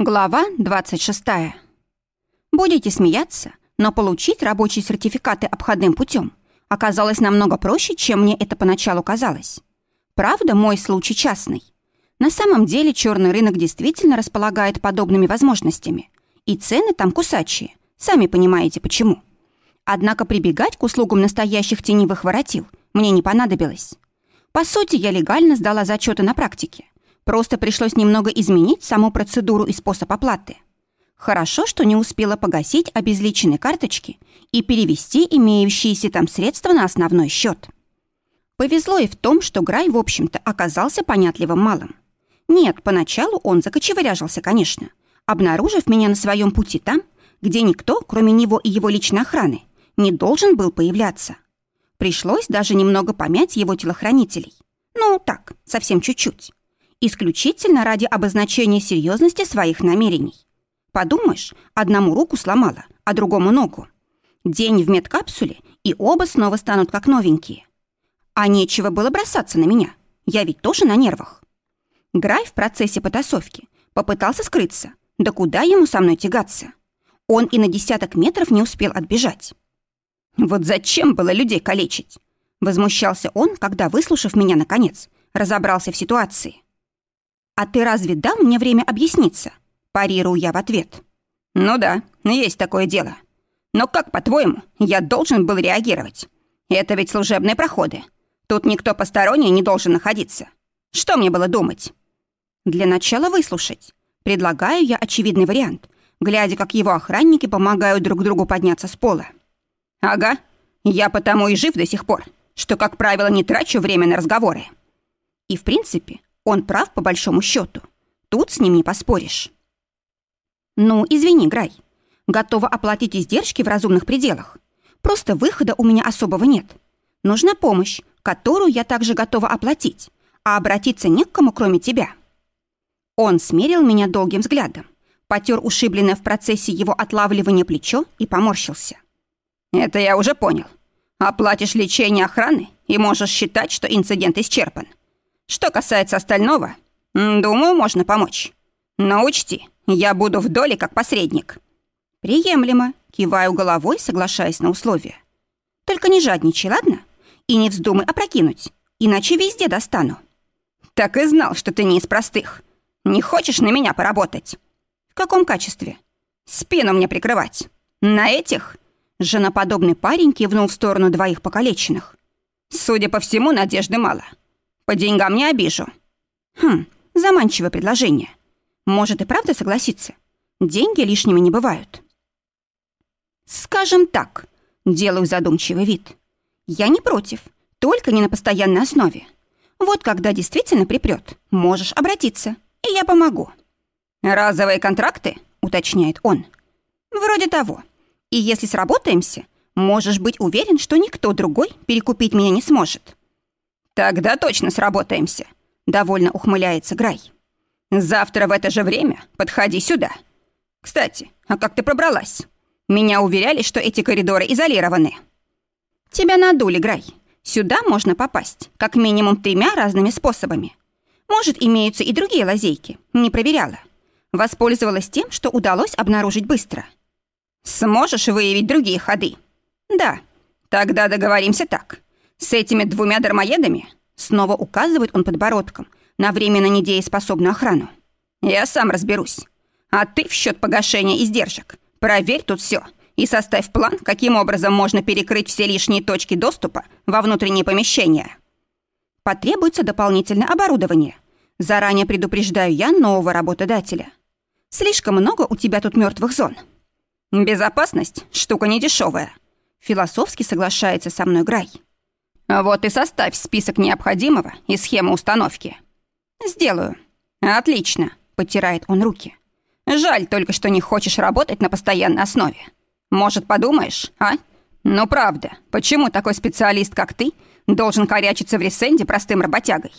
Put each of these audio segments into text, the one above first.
Глава 26. Будете смеяться, но получить рабочие сертификаты обходным путем оказалось намного проще, чем мне это поначалу казалось. Правда, мой случай частный. На самом деле черный рынок действительно располагает подобными возможностями, и цены там кусачие, сами понимаете почему. Однако прибегать к услугам настоящих теневых воротил мне не понадобилось. По сути, я легально сдала зачеты на практике, Просто пришлось немного изменить саму процедуру и способ оплаты. Хорошо, что не успела погасить обезличенные карточки и перевести имеющиеся там средства на основной счет. Повезло и в том, что Грай, в общем-то, оказался понятливым малым. Нет, поначалу он закочевыряжился, конечно, обнаружив меня на своем пути там, где никто, кроме него и его личной охраны, не должен был появляться. Пришлось даже немного помять его телохранителей. Ну, так, совсем чуть-чуть исключительно ради обозначения серьезности своих намерений. Подумаешь, одному руку сломала, а другому ногу. День в медкапсуле, и оба снова станут как новенькие. А нечего было бросаться на меня. Я ведь тоже на нервах. Грай в процессе потасовки попытался скрыться. Да куда ему со мной тягаться? Он и на десяток метров не успел отбежать. «Вот зачем было людей калечить?» Возмущался он, когда, выслушав меня, наконец, разобрался в ситуации. «А ты разве дал мне время объясниться?» Парирую я в ответ. «Ну да, есть такое дело. Но как, по-твоему, я должен был реагировать? Это ведь служебные проходы. Тут никто посторонний не должен находиться. Что мне было думать?» «Для начала выслушать. Предлагаю я очевидный вариант, глядя, как его охранники помогают друг другу подняться с пола». «Ага, я потому и жив до сих пор, что, как правило, не трачу время на разговоры». И, в принципе, он прав по большому счету. Тут с ним не поспоришь. Ну, извини, Грай. Готова оплатить издержки в разумных пределах. Просто выхода у меня особого нет. Нужна помощь, которую я также готова оплатить, а обратиться не к кому, кроме тебя. Он смерил меня долгим взглядом, потер ушибленное в процессе его отлавливания плечо и поморщился. «Это я уже понял. Оплатишь лечение охраны и можешь считать, что инцидент исчерпан. Что касается остального, думаю, можно помочь. Но учти, я буду в доле как посредник». «Приемлемо», — киваю головой, соглашаясь на условия. «Только не жадничай, ладно? И не вздумай опрокинуть, иначе везде достану». «Так и знал, что ты не из простых. Не хочешь на меня поработать?» «В каком качестве?» «Спину мне прикрывать. На этих?» Женоподобный парень кивнул в сторону двоих покалеченных. «Судя по всему, надежды мало. По деньгам не обижу». «Хм, заманчивое предложение. Может и правда согласиться? Деньги лишними не бывают». «Скажем так», — делаю задумчивый вид. «Я не против, только не на постоянной основе. Вот когда действительно припрет, можешь обратиться, и я помогу». «Разовые контракты?» — уточняет он. «Вроде того. И если сработаемся, можешь быть уверен, что никто другой перекупить меня не сможет». «Тогда точно сработаемся», — довольно ухмыляется Грай. «Завтра в это же время подходи сюда. Кстати, а как ты пробралась? Меня уверяли, что эти коридоры изолированы». «Тебя надули, Грай. Сюда можно попасть как минимум тремя разными способами. Может, имеются и другие лазейки. Не проверяла. Воспользовалась тем, что удалось обнаружить быстро. Сможешь выявить другие ходы? Да. Тогда договоримся так. С этими двумя дармоедами снова указывает он подбородком на временно недееспособную охрану. Я сам разберусь. А ты в счет погашения издержек проверь тут все и составь план, каким образом можно перекрыть все лишние точки доступа во внутренние помещения. Потребуется дополнительное оборудование. Заранее предупреждаю я нового работодателя. Слишком много у тебя тут мертвых зон. Безопасность – штука недешевая. Философски соглашается со мной Грай. Вот и составь список необходимого и схему установки. Сделаю. Отлично, потирает он руки. Жаль только, что не хочешь работать на постоянной основе. Может, подумаешь, а? Ну правда, почему такой специалист, как ты, должен корячиться в ресенде простым работягой?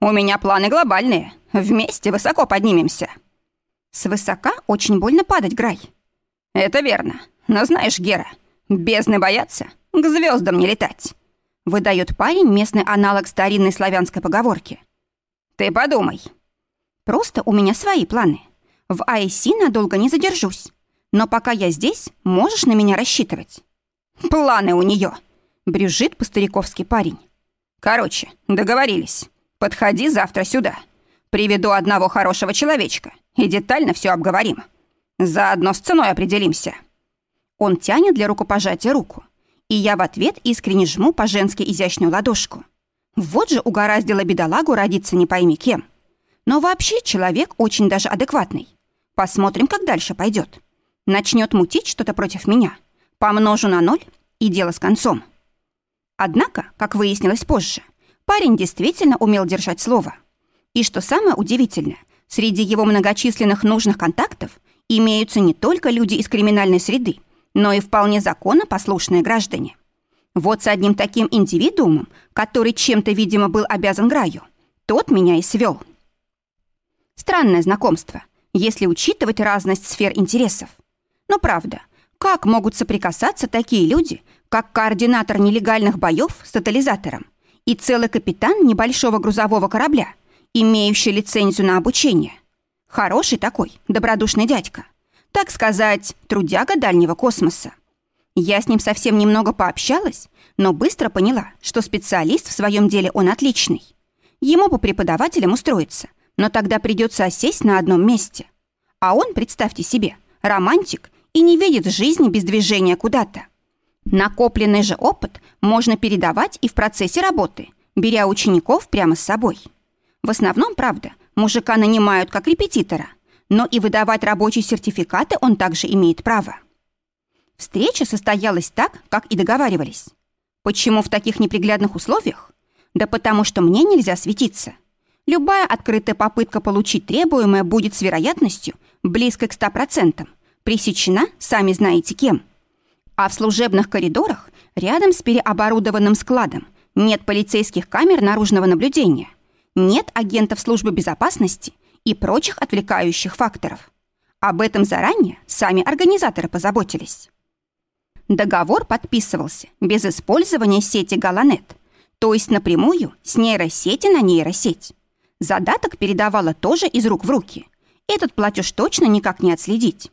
У меня планы глобальные. Вместе высоко поднимемся. Свысока очень больно падать, Грай. Это верно. Но знаешь, Гера, бездны боятся, к звездам не летать. Выдает парень местный аналог старинной славянской поговорки. «Ты подумай». «Просто у меня свои планы. В IC надолго не задержусь. Но пока я здесь, можешь на меня рассчитывать. Планы у нее, брюзжит по-стариковски парень. Короче, договорились. Подходи завтра сюда. Приведу одного хорошего человечка и детально все обговорим. Заодно с ценой определимся. Он тянет для рукопожатия руку, и я в ответ искренне жму по-женски изящную ладошку. Вот же угораздило бедолагу родиться не пойми кем. Но вообще человек очень даже адекватный. Посмотрим, как дальше пойдет. Начнет мутить что-то против меня. Помножу на ноль, и дело с концом. Однако, как выяснилось позже, парень действительно умел держать слово. И что самое удивительное, среди его многочисленных нужных контактов имеются не только люди из криминальной среды, но и вполне законопослушные граждане. Вот с одним таким индивидуумом, который чем-то, видимо, был обязан Граю, тот меня и свел. Странное знакомство, если учитывать разность сфер интересов. Но правда, как могут соприкасаться такие люди, как координатор нелегальных боев с тотализатором и целый капитан небольшого грузового корабля, имеющий лицензию на обучение? Хороший такой, добродушный дядька. Так сказать, трудяга дальнего космоса. Я с ним совсем немного пообщалась, но быстро поняла, что специалист в своем деле он отличный. Ему по преподавателям устроиться, но тогда придется осесть на одном месте. А он, представьте себе, романтик и не видит жизни без движения куда-то. Накопленный же опыт можно передавать и в процессе работы, беря учеников прямо с собой. В основном, правда, мужика нанимают как репетитора, но и выдавать рабочие сертификаты он также имеет право. Встреча состоялась так, как и договаривались. Почему в таких неприглядных условиях? Да потому что мне нельзя светиться. Любая открытая попытка получить требуемое будет с вероятностью близкой к 100%, пресечена, сами знаете кем. А в служебных коридорах, рядом с переоборудованным складом, нет полицейских камер наружного наблюдения, нет агентов службы безопасности и прочих отвлекающих факторов. Об этом заранее сами организаторы позаботились. Договор подписывался без использования сети Галанет, то есть напрямую с нейросети на нейросеть. Задаток передавала тоже из рук в руки. Этот платеж точно никак не отследить.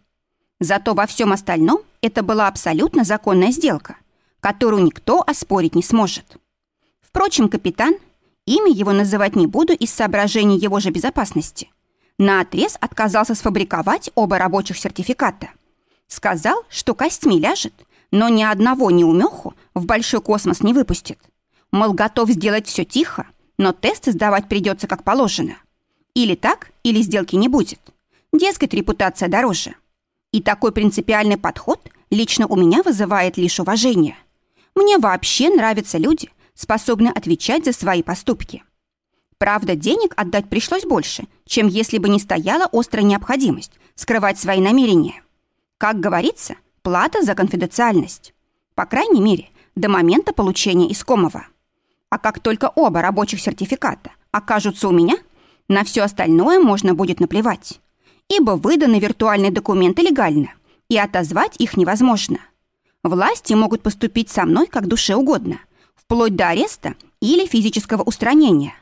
Зато во всем остальном это была абсолютно законная сделка, которую никто оспорить не сможет. Впрочем, капитан, имя его называть не буду из соображений его же безопасности, наотрез отказался сфабриковать оба рабочих сертификата. Сказал, что костьми ляжет – но ни одного неумеху в большой космос не выпустит. Мол, готов сделать все тихо, но тесты сдавать придется как положено. Или так, или сделки не будет. Дескать, репутация дороже. И такой принципиальный подход лично у меня вызывает лишь уважение. Мне вообще нравятся люди, способные отвечать за свои поступки. Правда, денег отдать пришлось больше, чем если бы не стояла острая необходимость скрывать свои намерения. Как говорится, Плата за конфиденциальность. По крайней мере, до момента получения искомого. А как только оба рабочих сертификата окажутся у меня, на все остальное можно будет наплевать. Ибо выданы виртуальные документы легально, и отозвать их невозможно. Власти могут поступить со мной как душе угодно, вплоть до ареста или физического устранения.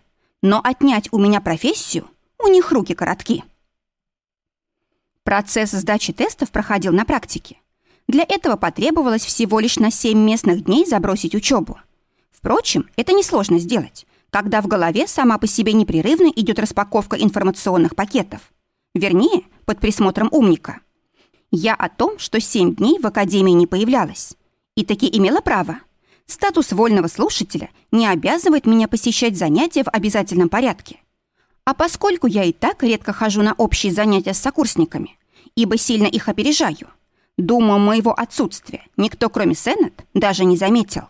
Но отнять у меня профессию у них руки коротки. Процесс сдачи тестов проходил на практике. Для этого потребовалось всего лишь на 7 местных дней забросить учебу. Впрочем, это несложно сделать, когда в голове сама по себе непрерывно идет распаковка информационных пакетов. Вернее, под присмотром умника. Я о том, что 7 дней в академии не появлялась. И таки имела право. Статус вольного слушателя не обязывает меня посещать занятия в обязательном порядке. А поскольку я и так редко хожу на общие занятия с сокурсниками, ибо сильно их опережаю – Думаю, моего отсутствия никто, кроме Сеннет, даже не заметил.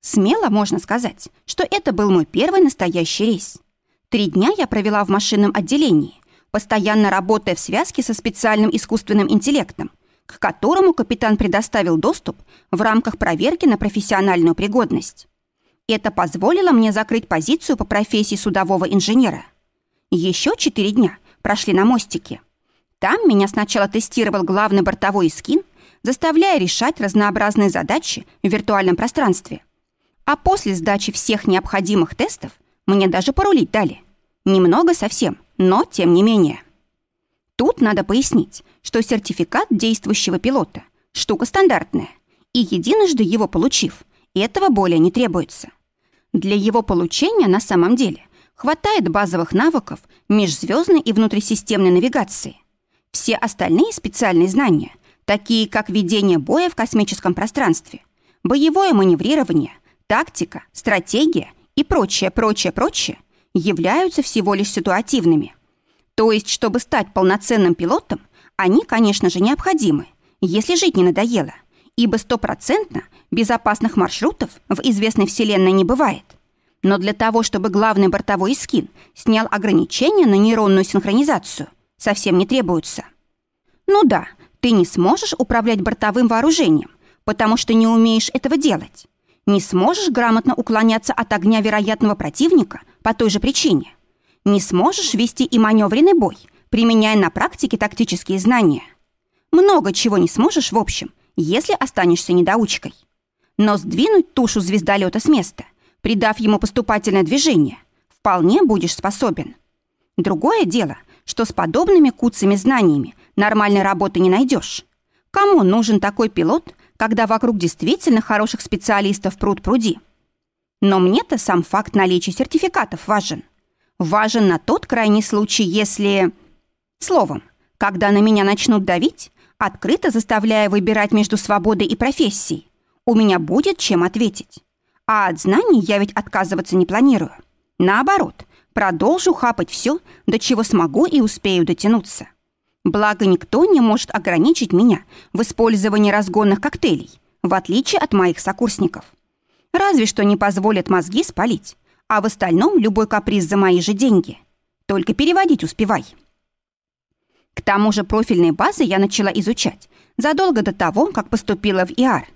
Смело можно сказать, что это был мой первый настоящий рейс. Три дня я провела в машинном отделении, постоянно работая в связке со специальным искусственным интеллектом, к которому капитан предоставил доступ в рамках проверки на профессиональную пригодность. Это позволило мне закрыть позицию по профессии судового инженера. Еще четыре дня прошли на мостике. Там меня сначала тестировал главный бортовой скин, заставляя решать разнообразные задачи в виртуальном пространстве. А после сдачи всех необходимых тестов мне даже порулить дали. Немного совсем, но тем не менее. Тут надо пояснить, что сертификат действующего пилота – штука стандартная, и единожды его получив, этого более не требуется. Для его получения на самом деле хватает базовых навыков межзвездной и внутрисистемной навигации. Все остальные специальные знания, такие как ведение боя в космическом пространстве, боевое маневрирование, тактика, стратегия и прочее, прочее, прочее, являются всего лишь ситуативными. То есть, чтобы стать полноценным пилотом, они, конечно же, необходимы, если жить не надоело, ибо стопроцентно безопасных маршрутов в известной вселенной не бывает. Но для того, чтобы главный бортовой скин снял ограничения на нейронную синхронизацию, совсем не требуется. Ну да, ты не сможешь управлять бортовым вооружением, потому что не умеешь этого делать. Не сможешь грамотно уклоняться от огня вероятного противника по той же причине. Не сможешь вести и маневренный бой, применяя на практике тактические знания. Много чего не сможешь, в общем, если останешься недоучкой. Но сдвинуть тушу звездолета с места, придав ему поступательное движение, вполне будешь способен. Другое дело, что с подобными куцами знаниями нормальной работы не найдешь. Кому нужен такой пилот, когда вокруг действительно хороших специалистов пруд пруди? Но мне-то сам факт наличия сертификатов важен. Важен на тот крайний случай, если... Словом, когда на меня начнут давить, открыто заставляя выбирать между свободой и профессией, у меня будет чем ответить. А от знаний я ведь отказываться не планирую. Наоборот, продолжу хапать все, до чего смогу и успею дотянуться. Благо, никто не может ограничить меня в использовании разгонных коктейлей, в отличие от моих сокурсников. Разве что не позволят мозги спалить, а в остальном любой каприз за мои же деньги. Только переводить успевай. К тому же профильные базы я начала изучать задолго до того, как поступила в ИАР.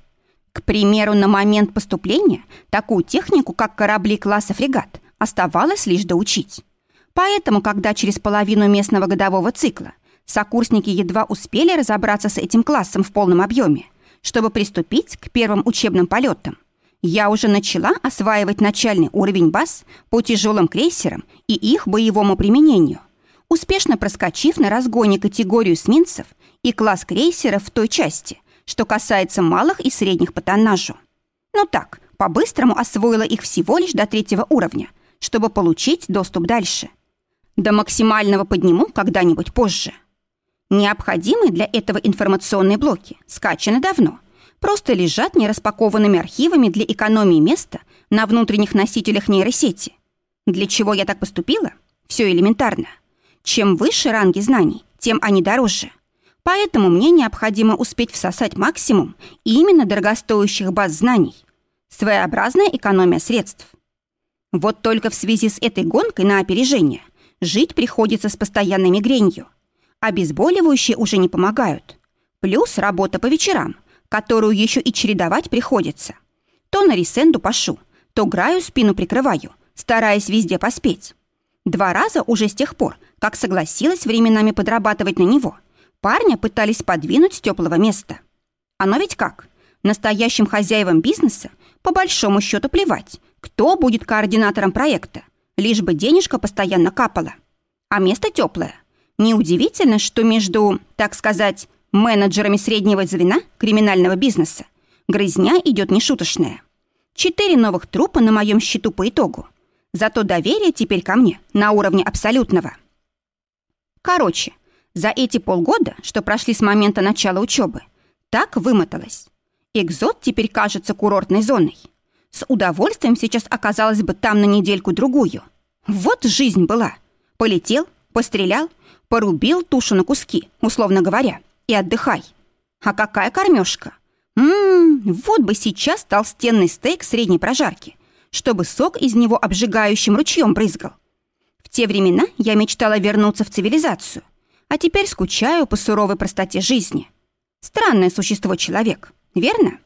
К примеру, на момент поступления такую технику, как корабли класса фрегат, оставалось лишь доучить. Поэтому, когда через половину местного годового цикла сокурсники едва успели разобраться с этим классом в полном объеме, чтобы приступить к первым учебным полетам, я уже начала осваивать начальный уровень баз по тяжелым крейсерам и их боевому применению успешно проскочив на разгоне категорию эсминцев и класс крейсеров в той части, что касается малых и средних по тоннажу. Ну так, по-быстрому освоила их всего лишь до третьего уровня, чтобы получить доступ дальше. До максимального подниму когда-нибудь позже. Необходимые для этого информационные блоки скачаны давно, просто лежат нераспакованными архивами для экономии места на внутренних носителях нейросети. Для чего я так поступила? Все элементарно. Чем выше ранги знаний, тем они дороже. Поэтому мне необходимо успеть всосать максимум именно дорогостоящих баз знаний. Своеобразная экономия средств. Вот только в связи с этой гонкой на опережение жить приходится с постоянной мигренью. Обезболивающие уже не помогают. Плюс работа по вечерам, которую еще и чередовать приходится. То на ресенду пашу, то граю спину прикрываю, стараясь везде поспеть. Два раза уже с тех пор, как согласилась временами подрабатывать на него, парня пытались подвинуть с теплого места. Оно ведь как? Настоящим хозяевам бизнеса по большому счету плевать, кто будет координатором проекта, лишь бы денежка постоянно капала. А место теплое. Неудивительно, что между, так сказать, менеджерами среднего звена криминального бизнеса грызня идет нешуточная. Четыре новых трупа на моем счету по итогу. Зато доверие теперь ко мне на уровне абсолютного. Короче, за эти полгода, что прошли с момента начала учебы, так вымоталась. Экзот теперь кажется курортной зоной. С удовольствием сейчас оказалась бы там на недельку-другую. Вот жизнь была. Полетел, пострелял, порубил тушу на куски, условно говоря, и отдыхай. А какая кормежка? Ммм, вот бы сейчас толстенный стейк средней прожарки, чтобы сок из него обжигающим ручьем брызгал те времена я мечтала вернуться в цивилизацию, а теперь скучаю по суровой простоте жизни. Странное существо человек, верно?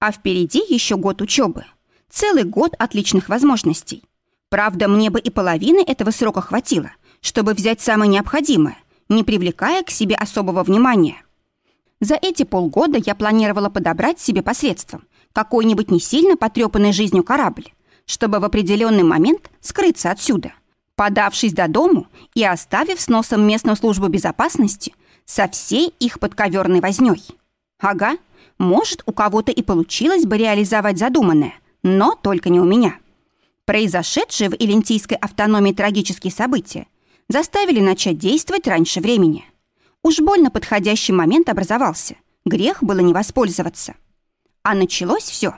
А впереди еще год учебы. Целый год отличных возможностей. Правда, мне бы и половины этого срока хватило, чтобы взять самое необходимое, не привлекая к себе особого внимания. За эти полгода я планировала подобрать себе посредством какой-нибудь не сильно потрепанный жизнью корабль, чтобы в определенный момент скрыться отсюда – подавшись до дому и оставив с носом местную службу безопасности со всей их подковерной вознёй. Ага, может, у кого-то и получилось бы реализовать задуманное, но только не у меня. Произошедшие в Илентийской автономии трагические события заставили начать действовать раньше времени. Уж больно подходящий момент образовался. Грех было не воспользоваться. А началось все.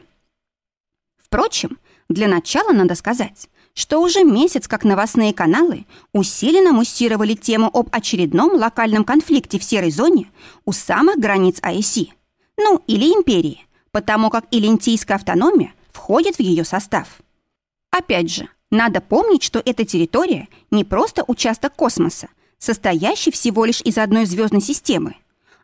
Впрочем, для начала надо сказать, что уже месяц как новостные каналы усиленно муссировали тему об очередном локальном конфликте в серой зоне у самых границ АЭСИ, ну или империи, потому как Илентийская автономия входит в ее состав. Опять же, надо помнить, что эта территория не просто участок космоса, состоящий всего лишь из одной звездной системы,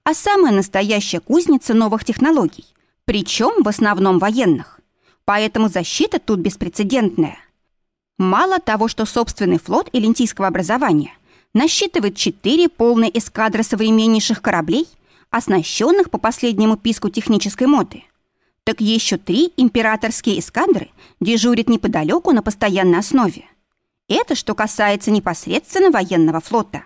а самая настоящая кузница новых технологий, причем в основном военных. Поэтому защита тут беспрецедентная. Мало того, что собственный флот элентийского образования насчитывает четыре полные эскадры современнейших кораблей, оснащенных по последнему писку технической моды, так еще три императорские эскадры дежурят неподалеку на постоянной основе. Это что касается непосредственно военного флота.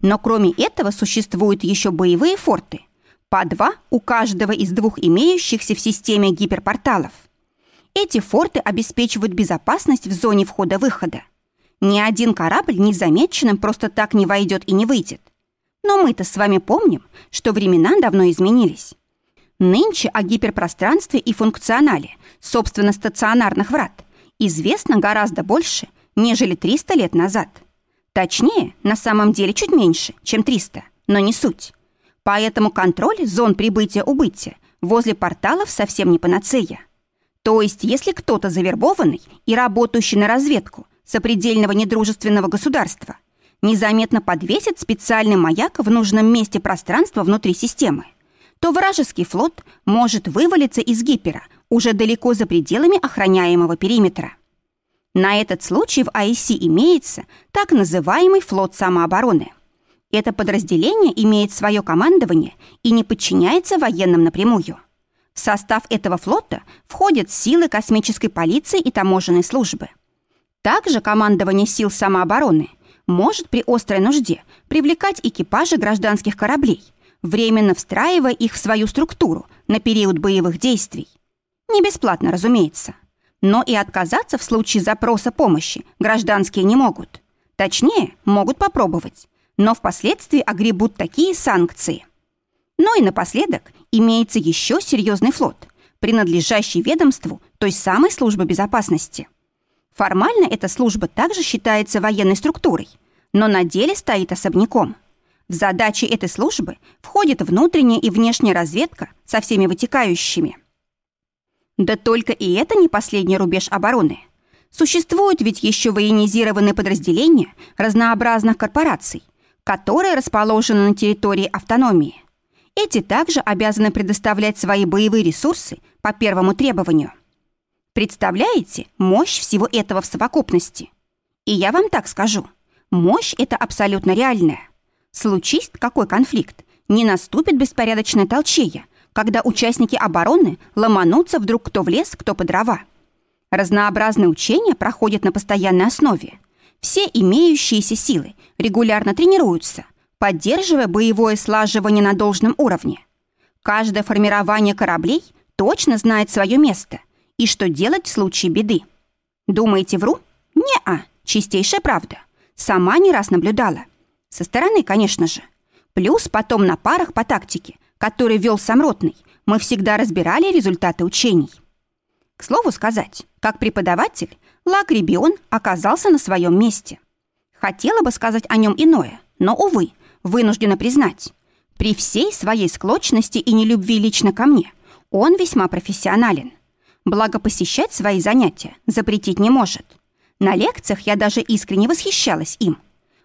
Но кроме этого существуют еще боевые форты, по два у каждого из двух имеющихся в системе гиперпорталов – эти форты обеспечивают безопасность в зоне входа-выхода. Ни один корабль незамеченным просто так не войдет и не выйдет. Но мы-то с вами помним, что времена давно изменились. Нынче о гиперпространстве и функционале, собственно, стационарных врат, известно гораздо больше, нежели 300 лет назад. Точнее, на самом деле чуть меньше, чем 300, но не суть. Поэтому контроль зон прибытия-убытия возле порталов совсем не панацея. То есть, если кто-то завербованный и работающий на разведку сопредельного недружественного государства незаметно подвесит специальный маяк в нужном месте пространства внутри системы, то вражеский флот может вывалиться из гипера уже далеко за пределами охраняемого периметра. На этот случай в АИСи имеется так называемый флот самообороны. Это подразделение имеет свое командование и не подчиняется военным напрямую. В состав этого флота входят силы космической полиции и таможенной службы. Также командование сил самообороны может при острой нужде привлекать экипажи гражданских кораблей, временно встраивая их в свою структуру на период боевых действий. Не бесплатно, разумеется. Но и отказаться в случае запроса помощи гражданские не могут. Точнее, могут попробовать, но впоследствии огребут такие санкции – но и напоследок имеется еще серьезный флот, принадлежащий ведомству той самой службы безопасности. Формально эта служба также считается военной структурой, но на деле стоит особняком. В задачи этой службы входит внутренняя и внешняя разведка со всеми вытекающими. Да только и это не последний рубеж обороны. Существуют ведь еще военизированные подразделения разнообразных корпораций, которые расположены на территории автономии. Эти также обязаны предоставлять свои боевые ресурсы по первому требованию. Представляете мощь всего этого в совокупности? И я вам так скажу. Мощь это абсолютно реальная. Случись какой конфликт, не наступит беспорядочная толчея, когда участники обороны ломанутся вдруг кто в лес, кто по дрова. Разнообразные учения проходят на постоянной основе. Все имеющиеся силы регулярно тренируются, поддерживая боевое слаживание на должном уровне. Каждое формирование кораблей точно знает свое место и что делать в случае беды. Думаете, вру? Не-а, чистейшая правда. Сама не раз наблюдала. Со стороны, конечно же. Плюс потом на парах по тактике, который вел сам Ротный, мы всегда разбирали результаты учений. К слову сказать, как преподаватель, Лак Ребион оказался на своем месте. Хотела бы сказать о нем иное, но, увы, вынуждена признать. При всей своей склочности и нелюбви лично ко мне он весьма профессионален. Благо посещать свои занятия запретить не может. На лекциях я даже искренне восхищалась им.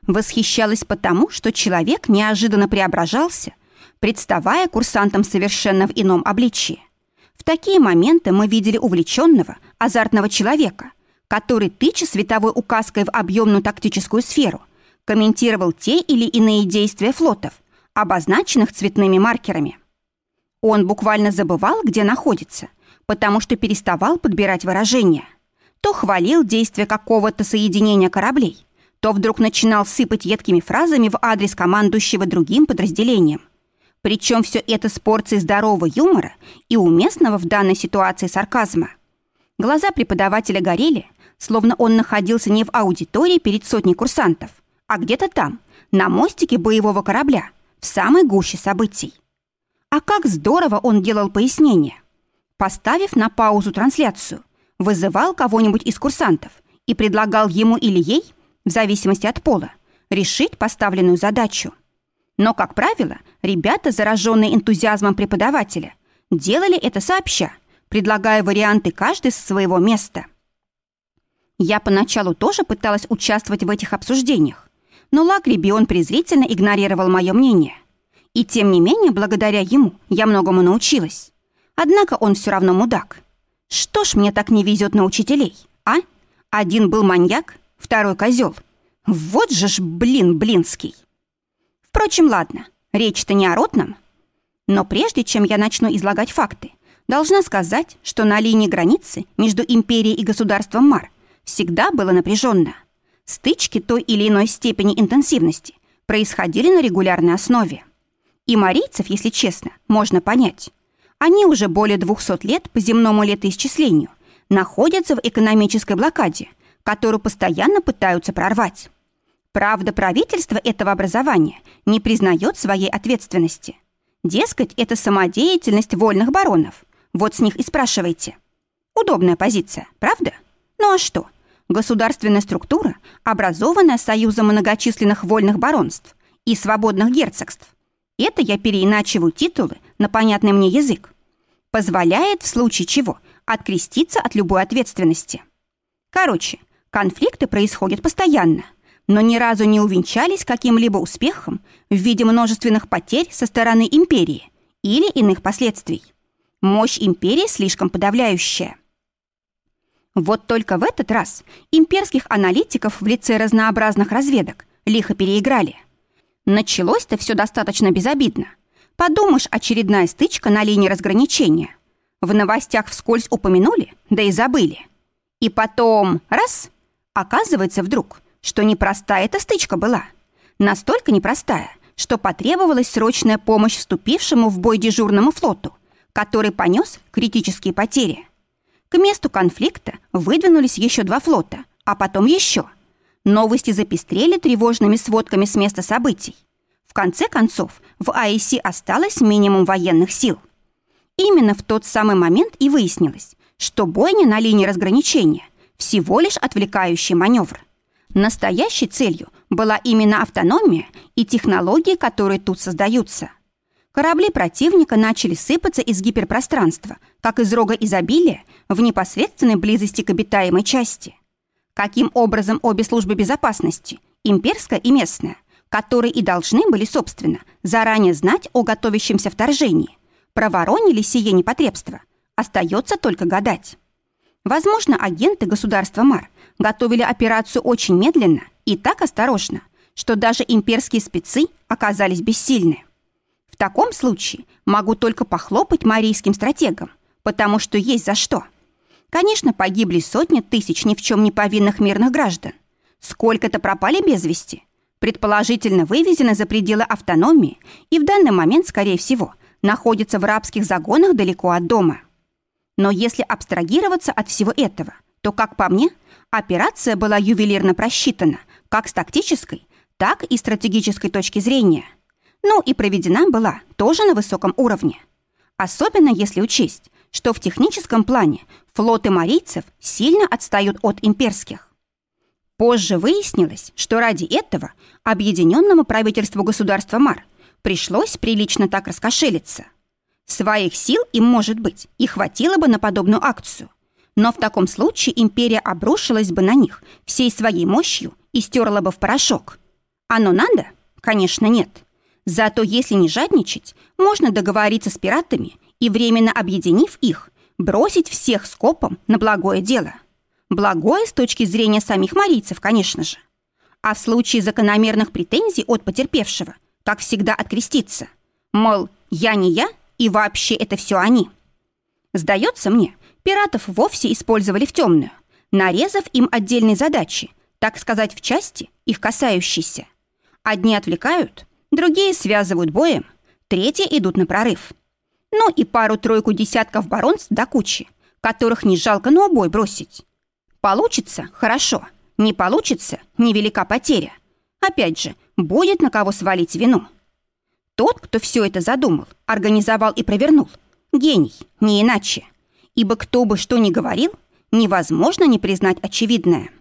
Восхищалась потому, что человек неожиданно преображался, представая курсантам совершенно в ином обличии. В такие моменты мы видели увлеченного, азартного человека, который, тыча световой указкой в объемную тактическую сферу, комментировал те или иные действия флотов, обозначенных цветными маркерами. Он буквально забывал, где находится, потому что переставал подбирать выражения. То хвалил действия какого-то соединения кораблей, то вдруг начинал сыпать едкими фразами в адрес командующего другим подразделением. Причем все это с порцией здорового юмора и уместного в данной ситуации сарказма. Глаза преподавателя горели, словно он находился не в аудитории перед сотней курсантов, а где-то там, на мостике боевого корабля, в самой гуще событий. А как здорово он делал пояснения. Поставив на паузу трансляцию, вызывал кого-нибудь из курсантов и предлагал ему или ей, в зависимости от пола, решить поставленную задачу. Но, как правило, ребята, зараженные энтузиазмом преподавателя, делали это сообща, предлагая варианты каждый со своего места. Я поначалу тоже пыталась участвовать в этих обсуждениях, но Лакрибион презрительно игнорировал мое мнение. И тем не менее, благодаря ему я многому научилась. Однако он все равно мудак. Что ж мне так не везет на учителей, а? Один был маньяк, второй козел. Вот же ж, блин, блинский. Впрочем, ладно, речь-то не о ротном. Но прежде чем я начну излагать факты, должна сказать, что на линии границы между империей и государством Мар всегда было напряженно. Стычки той или иной степени интенсивности происходили на регулярной основе. И марийцев, если честно, можно понять. Они уже более 200 лет по земному летоисчислению находятся в экономической блокаде, которую постоянно пытаются прорвать. Правда, правительство этого образования не признает своей ответственности. Дескать, это самодеятельность вольных баронов. Вот с них и спрашивайте. Удобная позиция, правда? Ну а что? Государственная структура, образованная союзом многочисленных вольных баронств и свободных герцогств, это я переиначиваю титулы на понятный мне язык. Позволяет в случае чего откреститься от любой ответственности. Короче, конфликты происходят постоянно, но ни разу не увенчались каким-либо успехом в виде множественных потерь со стороны империи или иных последствий. Мощь империи слишком подавляющая. Вот только в этот раз имперских аналитиков в лице разнообразных разведок лихо переиграли – Началось-то все достаточно безобидно. Подумаешь, очередная стычка на линии разграничения. В новостях вскользь упомянули, да и забыли. И потом, раз, оказывается вдруг, что непростая эта стычка была. Настолько непростая, что потребовалась срочная помощь вступившему в бой дежурному флоту, который понес критические потери. К месту конфликта выдвинулись еще два флота, а потом еще – Новости запестрели тревожными сводками с места событий. В конце концов, в АИСи осталось минимум военных сил. Именно в тот самый момент и выяснилось, что бойня на линии разграничения – всего лишь отвлекающий маневр. Настоящей целью была именно автономия и технологии, которые тут создаются. Корабли противника начали сыпаться из гиперпространства, как из рога изобилия, в непосредственной близости к обитаемой части – каким образом обе службы безопасности, имперская и местная, которые и должны были, собственно, заранее знать о готовящемся вторжении, проворонили сие непотребство, остается только гадать. Возможно, агенты государства МАР готовили операцию очень медленно и так осторожно, что даже имперские спецы оказались бессильны. В таком случае могу только похлопать марийским стратегам, потому что есть за что – Конечно, погибли сотни тысяч ни в чем не повинных мирных граждан. Сколько-то пропали без вести. Предположительно, вывезены за пределы автономии и в данный момент, скорее всего, находятся в рабских загонах далеко от дома. Но если абстрагироваться от всего этого, то, как по мне, операция была ювелирно просчитана как с тактической, так и стратегической точки зрения. Ну и проведена была тоже на высоком уровне. Особенно если учесть, что в техническом плане флоты марийцев сильно отстают от имперских. Позже выяснилось, что ради этого объединенному правительству государства Мар пришлось прилично так раскошелиться. Своих сил им, может быть, и хватило бы на подобную акцию, но в таком случае империя обрушилась бы на них всей своей мощью и стерла бы в порошок. Оно надо? Конечно, нет. Зато если не жадничать, можно договориться с пиратами и, временно объединив их, бросить всех скопом на благое дело. Благое с точки зрения самих марийцев, конечно же. А в случае закономерных претензий от потерпевшего, как всегда, откреститься. Мол, я не я, и вообще это все они. Сдается мне, пиратов вовсе использовали в темную, нарезав им отдельные задачи, так сказать, в части, их касающиеся. Одни отвлекают, другие связывают боем, третьи идут на прорыв. Ну и пару-тройку десятков баронств до кучи, которых не жалко на убой бросить. Получится – хорошо, не получится – невелика потеря. Опять же, будет на кого свалить вину. Тот, кто все это задумал, организовал и провернул. Гений, не иначе. Ибо кто бы что ни говорил, невозможно не признать очевидное –